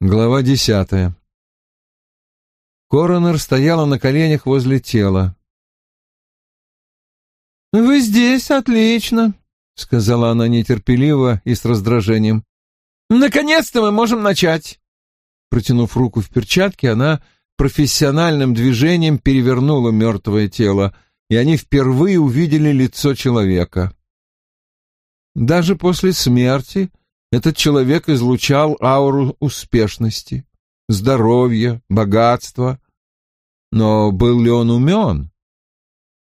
Глава десятая. Коронер стояла на коленях возле тела. «Вы здесь, отлично», — сказала она нетерпеливо и с раздражением. «Наконец-то мы можем начать». Протянув руку в перчатке, она профессиональным движением перевернула мертвое тело, и они впервые увидели лицо человека. Даже после смерти этот человек излучал ауру успешности, здоровья, богатства. Но был ли он умен?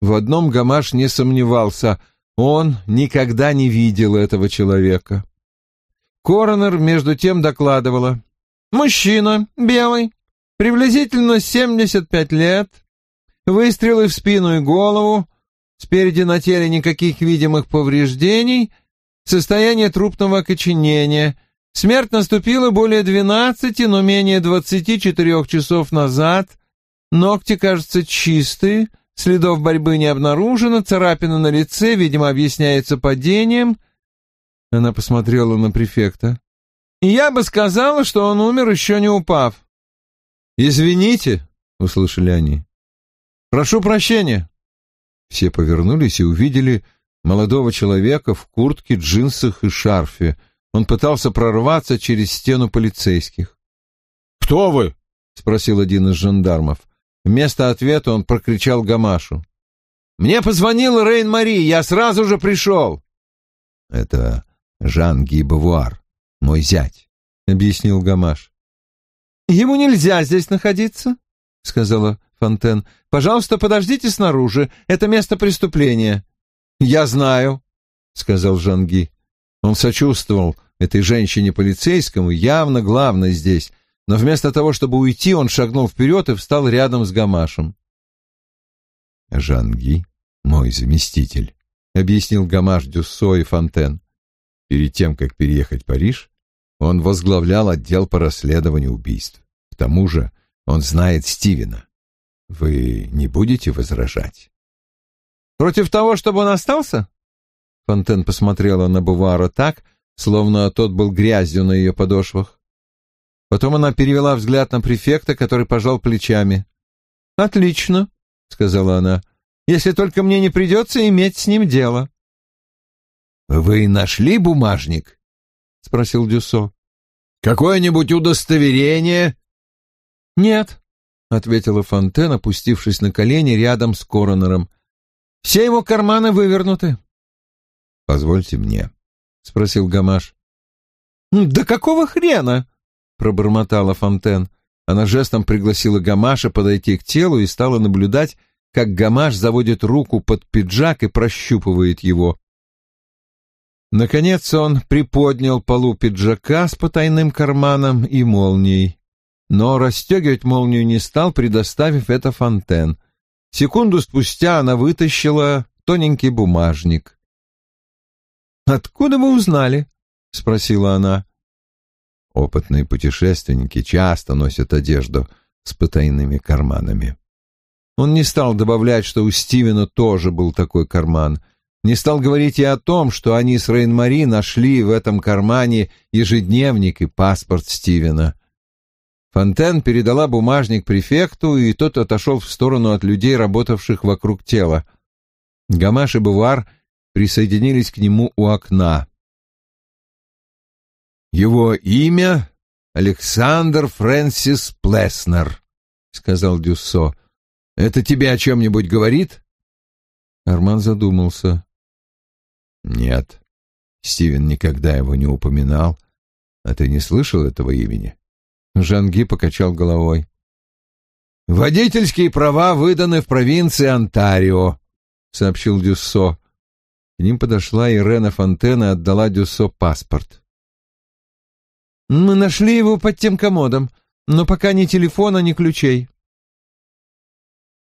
В одном Гамаш не сомневался, он никогда не видел этого человека. Коронер между тем докладывала. «Мужчина, белый, приблизительно 75 лет, выстрелы в спину и голову, спереди на теле никаких видимых повреждений, состояние трупного окоченения. Смерть наступила более двенадцати, но менее двадцати четырех часов назад. Ногти, кажется, чистые, следов борьбы не обнаружено, царапина на лице, видимо, объясняется падением. Она посмотрела на префекта. «Я бы сказала, что он умер, еще не упав». «Извините», — услышали они. «Прошу прощения». Все повернулись и увидели молодого человека в куртке, джинсах и шарфе. Он пытался прорваться через стену полицейских. «Кто вы?» — спросил один из жандармов. Вместо ответа он прокричал Гамашу. «Мне позвонил Рейн-Мари, я сразу же пришел!» «Это Жан Гибовуар, мой зять», — объяснил Гамаш. «Ему нельзя здесь находиться», — сказала Фонтен. «Пожалуйста, подождите снаружи, это место преступления». «Я знаю», — сказал Жанги. Он сочувствовал этой женщине-полицейскому, явно главной здесь, но вместо того, чтобы уйти, он шагнул вперед и встал рядом с Гамашем. «Жанги — мой заместитель», — объяснил Гамаш Дюссо и Фонтен. Перед тем, как переехать в Париж, он возглавлял отдел по расследованию убийств. К тому же он знает Стивена. Вы не будете возражать? Против того, чтобы он остался? Фонтен посмотрела на Бувара так, словно тот был грязью на ее подошвах. Потом она перевела взгляд на префекта, который пожал плечами. «Отлично», — сказала она, — «если только мне не придется иметь с ним дело». «Вы нашли бумажник?» — спросил Дюсо. «Какое-нибудь удостоверение?» «Нет», — ответила Фонтен, опустившись на колени рядом с коронером. Все его карманы вывернуты. — Позвольте мне, — спросил Гамаш. — Да какого хрена? — пробормотала Фонтен. Она жестом пригласила Гамаша подойти к телу и стала наблюдать, как Гамаш заводит руку под пиджак и прощупывает его. Наконец он приподнял полу пиджака с потайным карманом и молнией, но расстегивать молнию не стал, предоставив это Фонтен — Секунду спустя она вытащила тоненький бумажник. «Откуда вы узнали?» — спросила она. Опытные путешественники часто носят одежду с потайными карманами. Он не стал добавлять, что у Стивена тоже был такой карман. Не стал говорить и о том, что они с Рейн-Мари нашли в этом кармане ежедневник и паспорт Стивена. Фонтен передала бумажник префекту, и тот отошел в сторону от людей, работавших вокруг тела. Гамаш и Бувар присоединились к нему у окна. «Его имя — Александр Фрэнсис Плеснер», — сказал Дюссо. «Это тебе о чем-нибудь говорит?» Арман задумался. «Нет, Стивен никогда его не упоминал. А ты не слышал этого имени?» Жанги покачал головой. «Водительские права выданы в провинции Онтарио», — сообщил Дюссо. К ним подошла Ирена Фонтена и отдала Дюссо паспорт. «Мы нашли его под тем комодом, но пока ни телефона, ни ключей».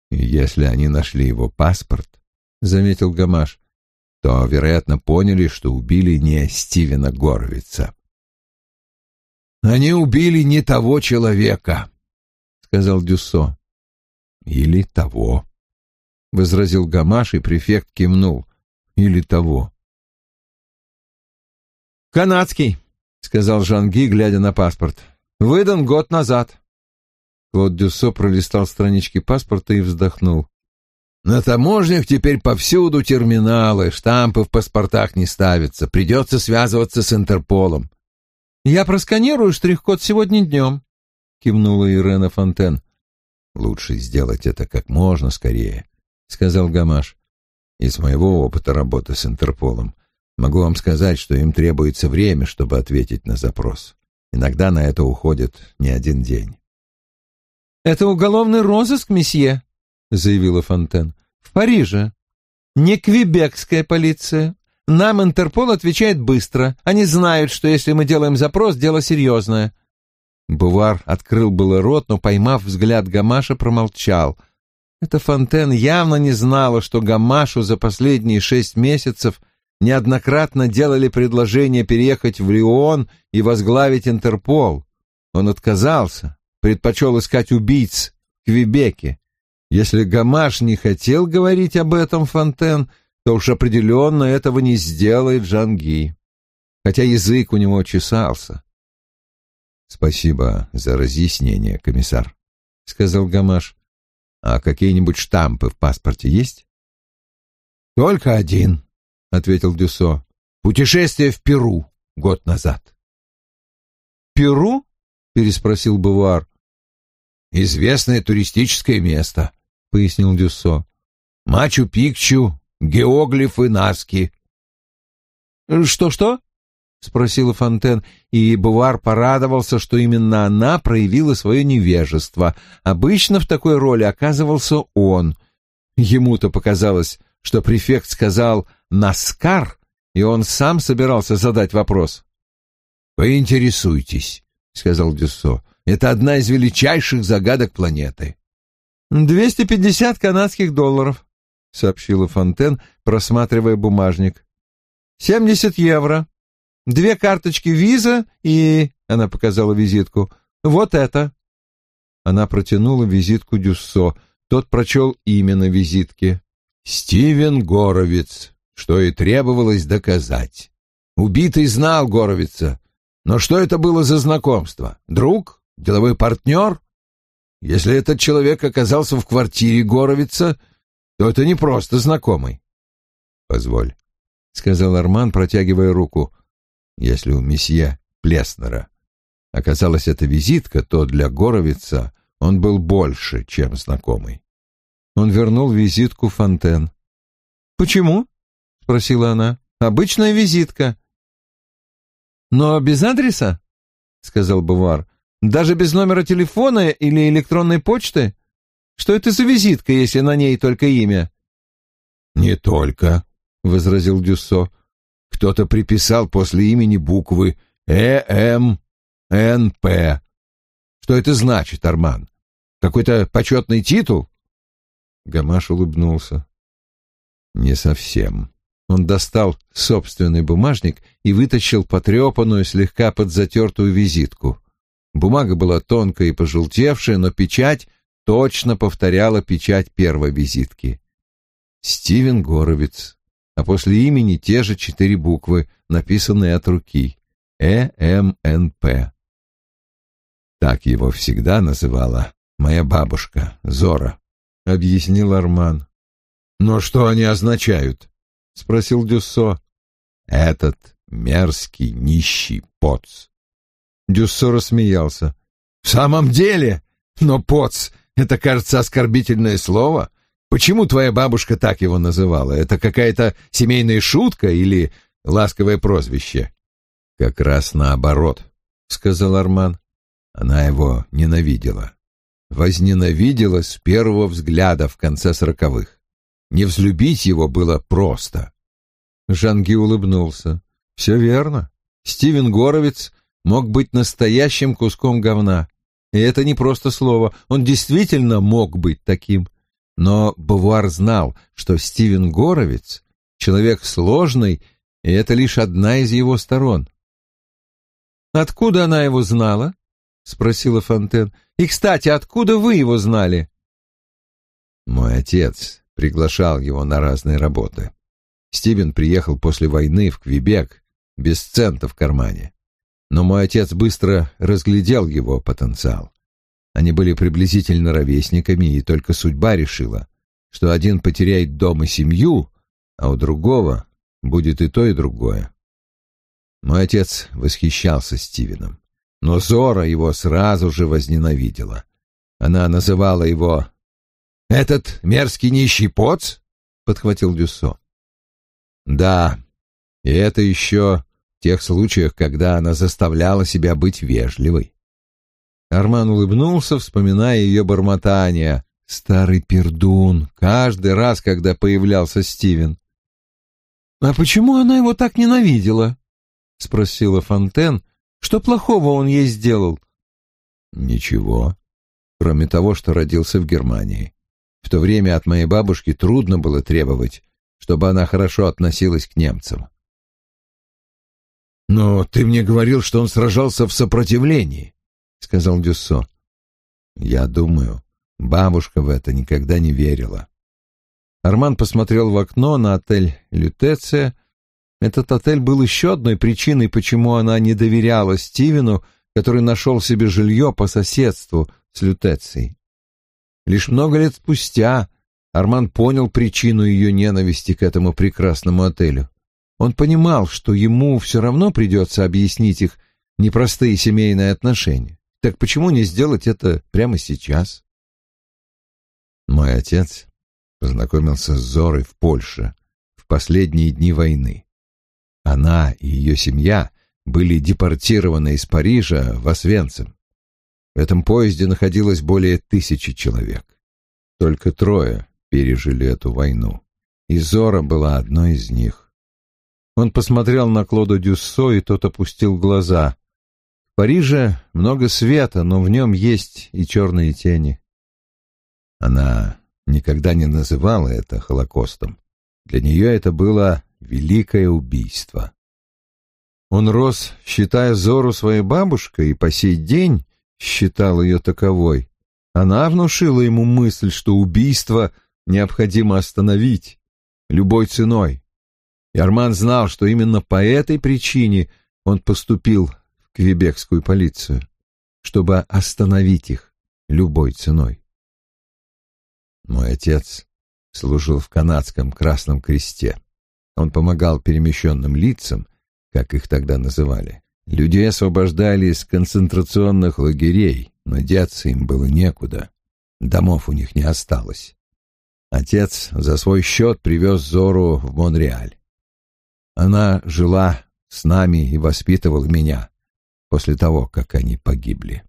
«Если они нашли его паспорт», — заметил Гамаш, — то, вероятно, поняли, что убили не Стивена Горовица. Они убили не того человека, сказал Дюссо. Или того, возразил Гамаш, и префект кивнул. Или того. Канадский, сказал Жанги, глядя на паспорт. Выдан год назад. Клод Дюссо пролистал странички паспорта и вздохнул. На таможнях теперь повсюду терминалы, штампы в паспортах не ставятся. Придется связываться с Интерполом. «Я просканирую штрих-код сегодня днем», — кивнула Ирена Фонтен. «Лучше сделать это как можно скорее», — сказал Гамаш. «Из моего опыта работы с Интерполом могу вам сказать, что им требуется время, чтобы ответить на запрос. Иногда на это уходит не один день». «Это уголовный розыск, месье», — заявила Фонтен. «В Париже. Не квебекская полиция. Нам Интерпол отвечает быстро. Они знают, что если мы делаем запрос, дело серьезное». Бувар открыл было рот, но, поймав взгляд Гамаша, промолчал. Эта Фонтен явно не знала, что Гамашу за последние шесть месяцев неоднократно делали предложение переехать в Лион и возглавить Интерпол. Он отказался, предпочел искать убийц в Квебеке. Если Гамаш не хотел говорить об этом, Фонтен, то уж определенно этого не сделает Жанги, хотя язык у него чесался. «Спасибо за разъяснение, комиссар», — сказал Гамаш. «А какие-нибудь штампы в паспорте есть?» «Только один», — ответил Дюсо. «Путешествие в Перу год назад». «Перу?» — переспросил Бувар. «Известное туристическое место», — пояснил Дюссо. «Мачу-Пикчу, геоглифы Наски». «Что-что?» — спросила Фонтен, и Бувар порадовался, что именно она проявила свое невежество. Обычно в такой роли оказывался он. Ему-то показалось, что префект сказал «Наскар», и он сам собирался задать вопрос. «Поинтересуйтесь», — сказал Дюссо. «Это одна из величайших загадок планеты». «Двести пятьдесят канадских долларов», — сообщила Фонтен, просматривая бумажник. «Семьдесят евро. Две карточки виза и...» — она показала визитку. «Вот это». Она протянула визитку Дюссо. Тот прочел имя на визитке. «Стивен Горовец», что и требовалось доказать. Убитый знал Горовица. Но что это было за знакомство? Друг? Деловой партнер? Если этот человек оказался в квартире Горовица, то это не просто знакомый. Позволь, сказал Арман, протягивая руку. Если у месье Плеснера оказалась эта визитка, то для Горовица он был больше, чем знакомый. Он вернул визитку Фонтен. «Почему?» — спросила она. «Обычная визитка». «Но без адреса?» — сказал Бувар. Даже без номера телефона или электронной почты? Что это за визитка, если на ней только имя? Не только, возразил Дюссо. Кто-то приписал после имени буквы Э М Н П. Что это значит, Арман? Какой-то почетный титул? Гамаш улыбнулся. Не совсем. Он достал собственный бумажник и вытащил потрепанную, слегка подзатертую визитку. Бумага была тонкая и пожелтевшая, но печать точно повторяла печать первой визитки. Стивен Горовец, а после имени те же четыре буквы, написанные от руки. Э-М-Н-П. Так его всегда называла моя бабушка, Зора, — объяснил Арман. «Но что они означают?» — спросил Дюссо. «Этот мерзкий нищий поц Дюссо рассмеялся. «В самом деле? Но поц — это, кажется, оскорбительное слово. Почему твоя бабушка так его называла? Это какая-то семейная шутка или ласковое прозвище?» «Как раз наоборот», — сказал Арман. Она его ненавидела. Возненавидела с первого взгляда в конце сороковых. Не взлюбить его было просто. Жанги улыбнулся. «Все верно. Стивен Горовец мог быть настоящим куском говна. И это не просто слово, он действительно мог быть таким. Но Бавуар знал, что Стивен Горовец — человек сложный, и это лишь одна из его сторон. «Откуда она его знала?» — спросила Фонтен. «И, кстати, откуда вы его знали?» Мой отец приглашал его на разные работы. Стивен приехал после войны в Квебек без цента в кармане. Но мой отец быстро разглядел его потенциал. Они были приблизительно ровесниками, и только судьба решила, что один потеряет дом и семью, а у другого будет и то, и другое. Мой отец восхищался Стивеном, но Зора его сразу же возненавидела. Она называла его «Этот мерзкий нищий поц?» — подхватил Дюссо. «Да, и это еще тех случаях, когда она заставляла себя быть вежливой». Арман улыбнулся, вспоминая ее бормотание. Старый пердун, каждый раз, когда появлялся Стивен. «А почему она его так ненавидела?» — спросила Фонтен. «Что плохого он ей сделал?» «Ничего, кроме того, что родился в Германии. В то время от моей бабушки трудно было требовать, чтобы она хорошо относилась к немцам». «Но ты мне говорил, что он сражался в сопротивлении», — сказал Дюссо. «Я думаю, бабушка в это никогда не верила. Арман посмотрел в окно на отель «Лютеция». Этот отель был еще одной причиной, почему она не доверяла Стивену, который нашел себе жилье по соседству с Лютецией. Лишь много лет спустя Арман понял причину ее ненависти к этому прекрасному отелю. Он понимал, что ему все равно придется объяснить их непростые семейные отношения. Так почему не сделать это прямо сейчас? Мой отец познакомился с Зорой в Польше в последние дни войны. Она и ее семья были депортированы из Парижа в Освенцим. В этом поезде находилось более тысячи человек. Только трое пережили эту войну, и Зора была одной из них. Он посмотрел на Клода Дюссо, и тот опустил глаза. В Париже много света, но в нем есть и черные тени. Она никогда не называла это Холокостом. Для нее это было великое убийство. Он рос, считая Зору своей бабушкой, и по сей день считал ее таковой. Она внушила ему мысль, что убийство необходимо остановить любой ценой. И Арман знал, что именно по этой причине он поступил в квебекскую полицию, чтобы остановить их любой ценой. Мой отец служил в канадском Красном Кресте. Он помогал перемещенным лицам, как их тогда называли. Людей освобождали из концентрационных лагерей, но деться им было некуда. Домов у них не осталось. Отец за свой счет привез Зору в Монреаль. Она жила с нами и воспитывала меня после того, как они погибли.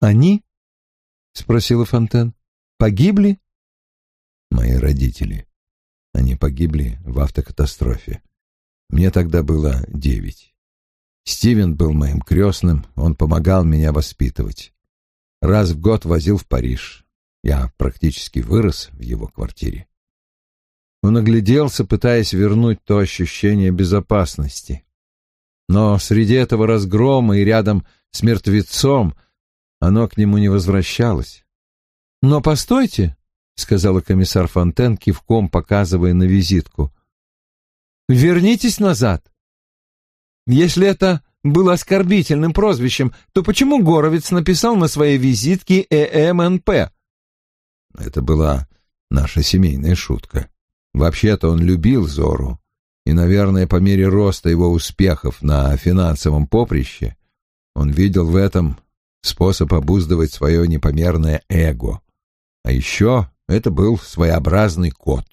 «Они?» — спросила Фонтен. Погибли? Мои родители. Они погибли в автокатастрофе. Мне тогда было девять. Стивен был моим крестным, он помогал меня воспитывать. Раз в год возил в Париж. Я практически вырос в его квартире. Он огляделся, пытаясь вернуть то ощущение безопасности. Но среди этого разгрома и рядом с мертвецом оно к нему не возвращалось. «Но постойте», — сказала комиссар Фонтен, кивком показывая на визитку. «Вернитесь назад. Если это было оскорбительным прозвищем, то почему Горовец написал на своей визитке ЭМНП?» Это была наша семейная шутка. Вообще-то он любил Зору, и, наверное, по мере роста его успехов на финансовом поприще, он видел в этом способ обуздывать свое непомерное эго. А еще это был своеобразный код.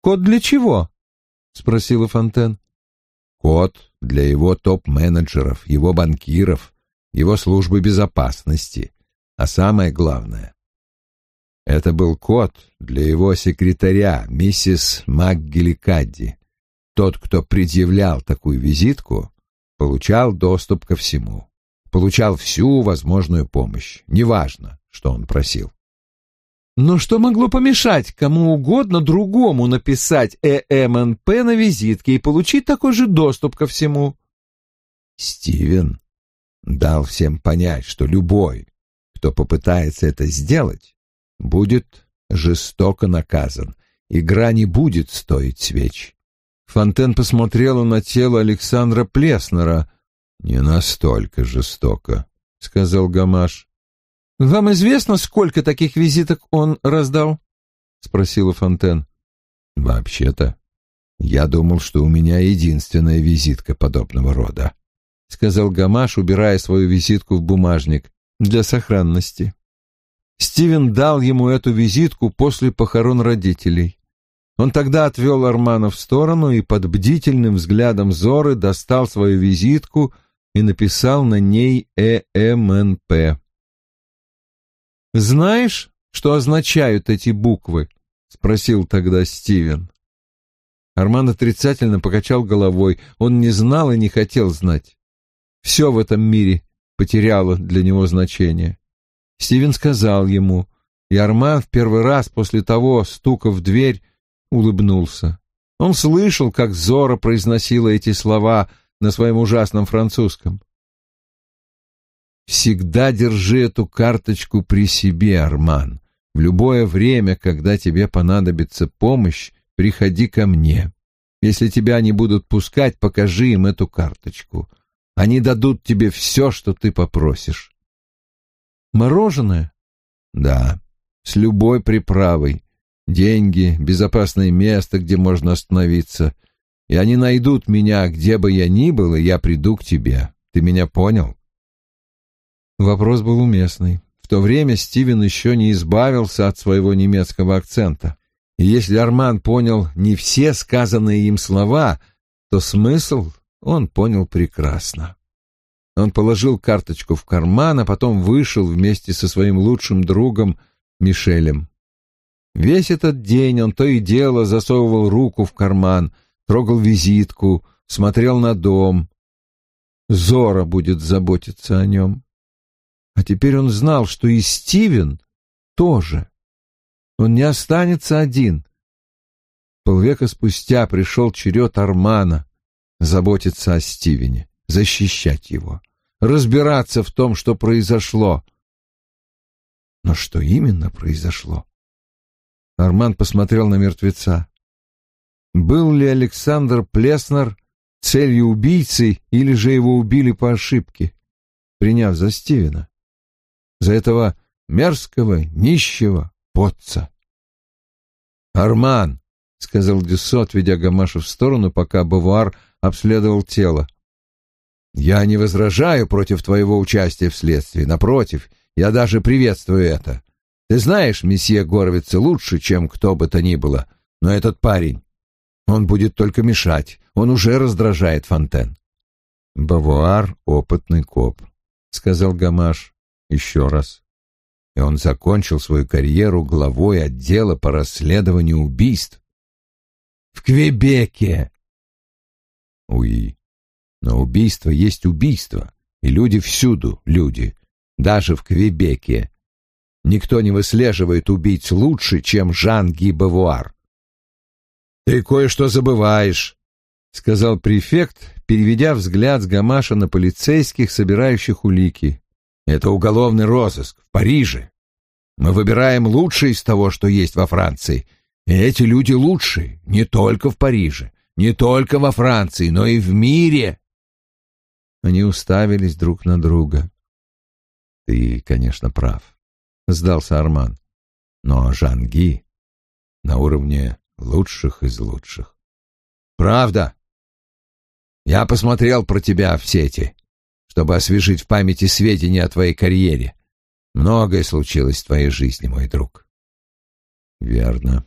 «Код для чего?» — спросила Фонтен. «Код для его топ-менеджеров, его банкиров, его службы безопасности. А самое главное, это был код для его секретаря, миссис МакГеликадди. Тот, кто предъявлял такую визитку, получал доступ ко всему, получал всю возможную помощь, неважно, что он просил. Но что могло помешать кому угодно другому написать ЭМНП на визитке и получить такой же доступ ко всему? Стивен дал всем понять, что любой, кто попытается это сделать, будет жестоко наказан. Игра не будет стоить свеч. Фонтен посмотрела на тело Александра Плеснера, Не настолько жестоко, сказал Гамаш. Вам известно, сколько таких визиток он раздал? спросила Фонтен. Вообще-то, я думал, что у меня единственная визитка подобного рода, сказал Гамаш, убирая свою визитку в бумажник для сохранности. Стивен дал ему эту визитку после похорон родителей. Он тогда отвел Армана в сторону и под бдительным взглядом Зоры достал свою визитку и написал на ней ЭМНП. «Знаешь, что означают эти буквы?» — спросил тогда Стивен. Арман отрицательно покачал головой. Он не знал и не хотел знать. Все в этом мире потеряло для него значение. Стивен сказал ему, и Арман в первый раз после того стука в дверь улыбнулся. Он слышал, как Зора произносила эти слова на своем ужасном французском. «Всегда держи эту карточку при себе, Арман. В любое время, когда тебе понадобится помощь, приходи ко мне. Если тебя не будут пускать, покажи им эту карточку. Они дадут тебе все, что ты попросишь». «Мороженое?» «Да, с любой приправой деньги, безопасное место, где можно остановиться. И они найдут меня, где бы я ни был, и я приду к тебе. Ты меня понял?» Вопрос был уместный. В то время Стивен еще не избавился от своего немецкого акцента. И если Арман понял не все сказанные им слова, то смысл он понял прекрасно. Он положил карточку в карман, а потом вышел вместе со своим лучшим другом Мишелем. Весь этот день он то и дело засовывал руку в карман, трогал визитку, смотрел на дом. Зора будет заботиться о нем. А теперь он знал, что и Стивен тоже. Он не останется один. Полвека спустя пришел черед Армана заботиться о Стивене, защищать его, разбираться в том, что произошло. Но что именно произошло? Арман посмотрел на мертвеца. Был ли Александр Плеснер целью убийцы или же его убили по ошибке, приняв за Стивена? За этого мерзкого, нищего потца. «Арман!» — сказал Дюссо, отведя Гамаша в сторону, пока Бавуар обследовал тело. «Я не возражаю против твоего участия в следствии. Напротив, я даже приветствую это. Ты знаешь месье Горовица лучше, чем кто бы то ни было, но этот парень, он будет только мешать, он уже раздражает Фонтен. Бавуар — опытный коп, — сказал Гамаш еще раз. И он закончил свою карьеру главой отдела по расследованию убийств. В Квебеке! Уи. Но убийство есть убийство, и люди всюду люди, даже в Квебеке, Никто не выслеживает убийц лучше, чем Жан Ги. «Ты кое-что забываешь», — сказал префект, переведя взгляд с Гамаша на полицейских, собирающих улики. «Это уголовный розыск в Париже. Мы выбираем лучшее из того, что есть во Франции. И эти люди лучшие не только в Париже, не только во Франции, но и в мире». Они уставились друг на друга. «Ты, конечно, прав. — сдался Арман. «Но Жанги на уровне лучших из лучших». «Правда? Я посмотрел про тебя в сети, чтобы освежить в памяти сведения о твоей карьере. Многое случилось в твоей жизни, мой друг». «Верно»,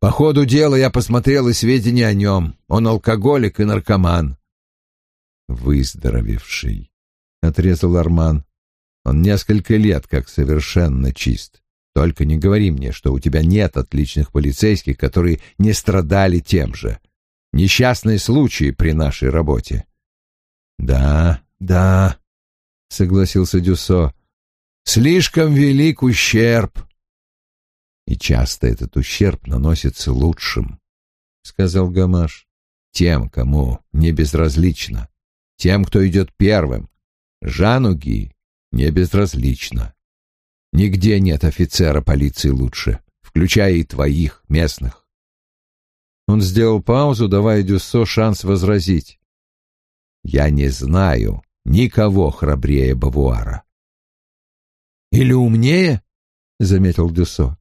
по ходу дела я посмотрел и сведения о нем. Он алкоголик и наркоман. Выздоровевший, — отрезал Арман. Он несколько лет как совершенно чист. Только не говори мне, что у тебя нет отличных полицейских, которые не страдали тем же. Несчастные случаи при нашей работе. Да, да, согласился Дюсо. Слишком велик ущерб. И часто этот ущерб наносится лучшим, сказал Гамаш. Тем, кому не безразлично, тем, кто идет первым. Жану Ги не безразлично. Нигде нет офицера полиции лучше, включая и твоих, местных. Он сделал паузу, давая Дюссо шанс возразить. Я не знаю никого храбрее Бавуара. «Или умнее?» — заметил Дюсо.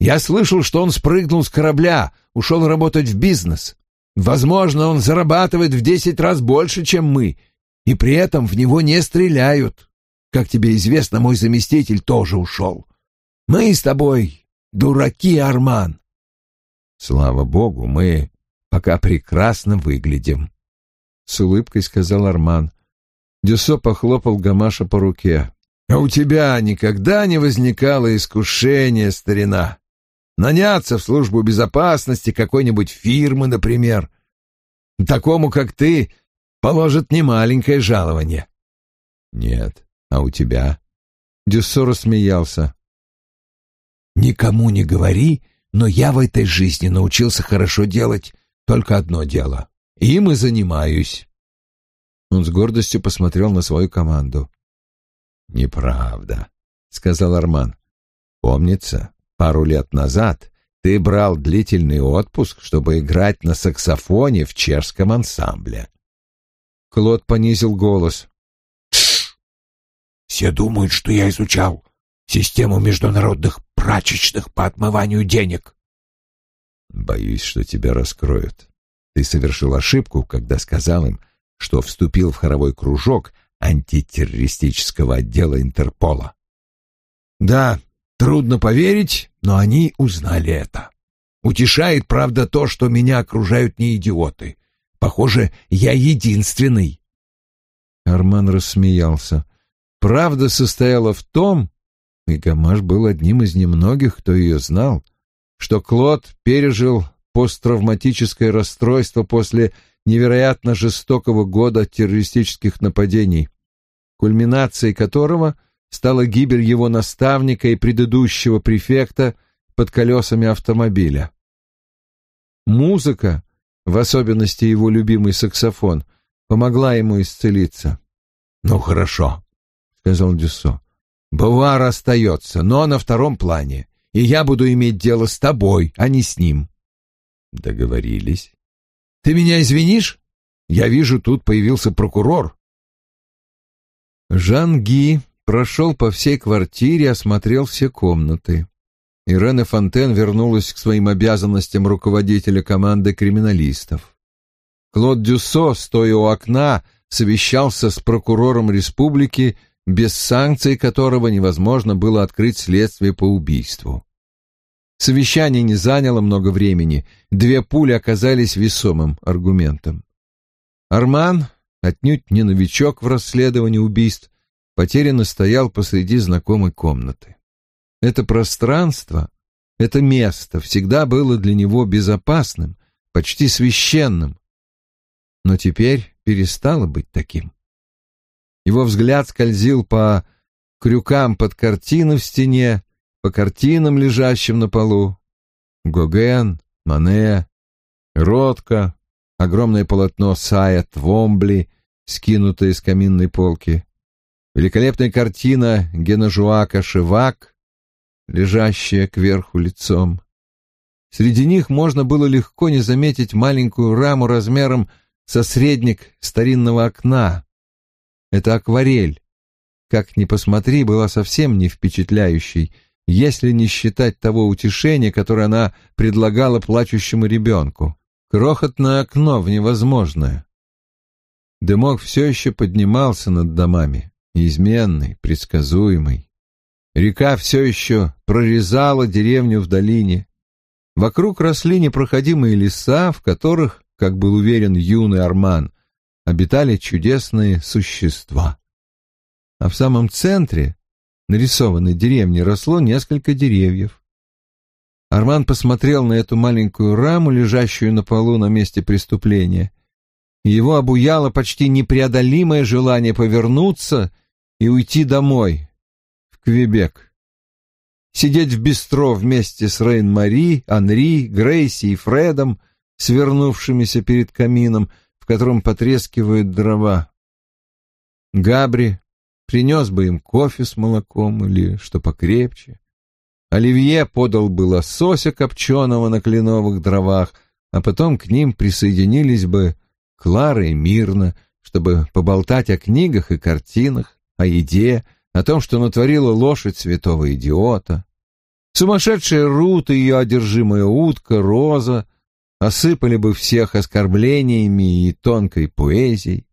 «Я слышал, что он спрыгнул с корабля, ушел работать в бизнес. Возможно, он зарабатывает в десять раз больше, чем мы, и при этом в него не стреляют. Как тебе известно, мой заместитель тоже ушел. Мы с тобой дураки, Арман. Слава богу, мы пока прекрасно выглядим, — с улыбкой сказал Арман. Дюсо похлопал Гамаша по руке. — А у тебя никогда не возникало искушения, старина? Наняться в службу безопасности какой-нибудь фирмы, например. Такому, как ты, положат немаленькое жалование. — Нет, а у тебя? Дюссо рассмеялся. «Никому не говори, но я в этой жизни научился хорошо делать только одно дело. Им и занимаюсь». Он с гордостью посмотрел на свою команду. «Неправда», — сказал Арман. «Помнится, пару лет назад ты брал длительный отпуск, чтобы играть на саксофоне в чешском ансамбле». Клод понизил голос. «Тш! Все думают, что я изучал систему международных прачечных по отмыванию денег. Боюсь, что тебя раскроют. Ты совершил ошибку, когда сказал им, что вступил в хоровой кружок антитеррористического отдела Интерпола. Да, трудно поверить, но они узнали это. Утешает, правда, то, что меня окружают не идиоты. Похоже, я единственный. Арман рассмеялся. Правда состояла в том, и Гамаш был одним из немногих, кто ее знал, что Клод пережил посттравматическое расстройство после невероятно жестокого года террористических нападений, кульминацией которого стала гибель его наставника и предыдущего префекта под колесами автомобиля. Музыка, в особенности его любимый саксофон, помогла ему исцелиться. «Ну хорошо», — сказал Дюссо. Бавар остается, но на втором плане, и я буду иметь дело с тобой, а не с ним. Договорились. Ты меня извинишь? Я вижу, тут появился прокурор. Жан Ги прошел по всей квартире, осмотрел все комнаты. Ирена Фонтен вернулась к своим обязанностям руководителя команды криминалистов. Клод Дюссо, стоя у окна, совещался с прокурором республики без санкций которого невозможно было открыть следствие по убийству. Совещание не заняло много времени, две пули оказались весомым аргументом. Арман, отнюдь не новичок в расследовании убийств, потерянно стоял посреди знакомой комнаты. Это пространство, это место всегда было для него безопасным, почти священным, но теперь перестало быть таким. Его взгляд скользил по крюкам под картины в стене, по картинам, лежащим на полу. Гоген, Мане, Ротко, огромное полотно Сая Твомбли, скинутое с каминной полки, великолепная картина Генажуака Шевак, лежащая кверху лицом. Среди них можно было легко не заметить маленькую раму размером со средник старинного окна, это акварель. Как ни посмотри, была совсем не впечатляющей, если не считать того утешения, которое она предлагала плачущему ребенку. Крохотное окно в невозможное. Дымок все еще поднимался над домами, неизменный, предсказуемый. Река все еще прорезала деревню в долине. Вокруг росли непроходимые леса, в которых, как был уверен юный Арман, обитали чудесные существа. А в самом центре нарисованной деревни росло несколько деревьев. Арман посмотрел на эту маленькую раму, лежащую на полу на месте преступления, его обуяло почти непреодолимое желание повернуться и уйти домой, в Квебек. Сидеть в бистро вместе с Рейн-Мари, Анри, Грейси и Фредом, свернувшимися перед камином — котором потрескивают дрова. Габри принес бы им кофе с молоком или что покрепче. Оливье подал бы лосося копченого на кленовых дровах, а потом к ним присоединились бы Клара и Мирна, чтобы поболтать о книгах и картинах, о еде, о том, что натворила лошадь святого идиота. Сумасшедшая Рут и ее одержимая утка, Роза, осыпали бы всех оскорблениями и тонкой поэзией.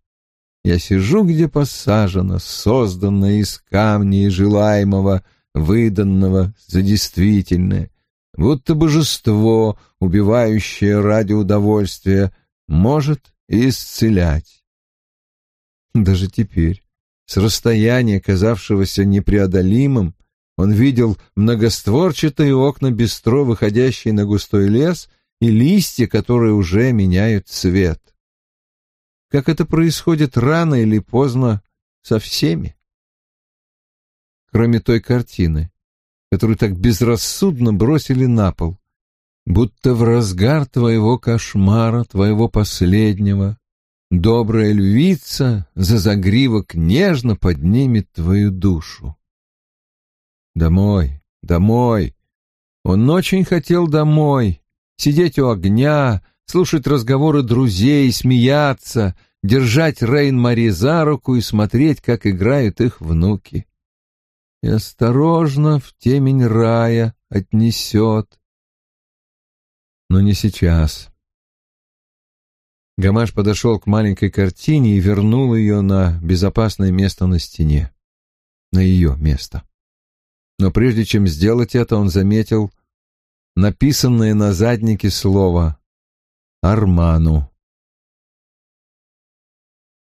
Я сижу, где посажено, созданное из камня и желаемого, выданного за действительное, будто божество, убивающее ради удовольствия, может исцелять. Даже теперь, с расстояния, казавшегося непреодолимым, он видел многостворчатые окна бистро, выходящие на густой лес, и листья, которые уже меняют цвет. Как это происходит рано или поздно со всеми. Кроме той картины, которую так безрассудно бросили на пол, будто в разгар твоего кошмара, твоего последнего, добрая львица за загривок нежно поднимет твою душу. Домой, домой. Он очень хотел домой, сидеть у огня, слушать разговоры друзей, смеяться, держать Рейн-Мари за руку и смотреть, как играют их внуки и осторожно в темень рая отнесет. Но не сейчас. Гамаш подошел к маленькой картине и вернул ее на безопасное место на стене. На ее место. Но прежде чем сделать это, он заметил написанное на заднике слово «Арману».